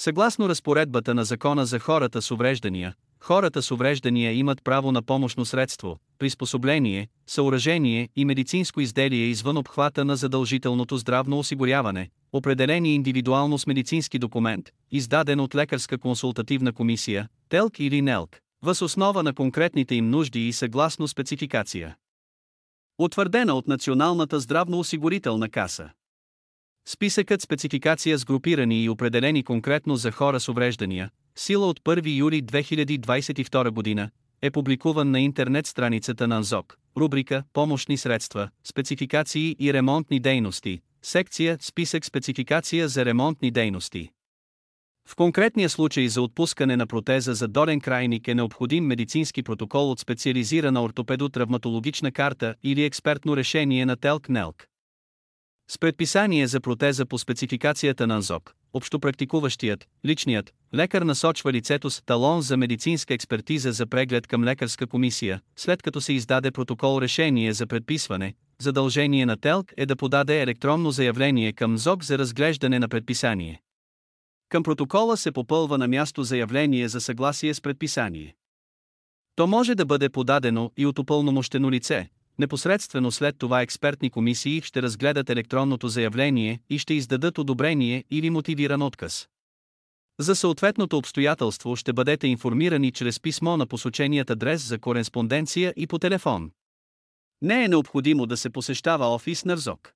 Съгласно разпоредбата на Закона за хората с увреждания, хората с увреждания имат право на помощно средство, приспособление, съоръжение и медицинско изделие извън обхвата на задължителното здравно осигуряване, определени индивидуално с медицински документ, издаден от лекарска консултативна комисия, ТЕЛК или НЕЛК, въз основа на конкретните им нужди и съгласно спецификация. Утвърдена от Националната здравноосигурителна каса. Списъкът спецификация с групирани и определени конкретно за хора с увреждания, сила от 1 юли 2022 година, е публикуван на интернет страницата на НЗОК, рубрика Помощни средства, спецификации и ремонтни дейности, секция Списък спецификация за ремонтни дейности. В конкретния случай за отпускане на протеза за долен крайник е необходим медицински протокол от специализирана ортопедо-травматологична карта или експертно решение на ТЕЛК-НЕЛК. С предписание за протеза по спецификацията на НЗОК, общопрактикуващият, личният, лекар насочва лицето с талон за медицинска експертиза за преглед към лекарска комисия, след като се издаде протокол решение за предписване, задължение на ТЕЛК е да подаде електронно заявление към ЗОК за разглеждане на предписание. Към протокола се попълва на място заявление за съгласие с предписание. То може да бъде подадено и от упълномощено лице, Непосредствено след това експертни комисии ще разгледат електронното заявление и ще издадат одобрение или мотивиран отказ. За съответното обстоятелство ще бъдете информирани чрез писмо на посоченият адрес за кореспонденция и по телефон. Не е необходимо да се посещава офис на РЗОК.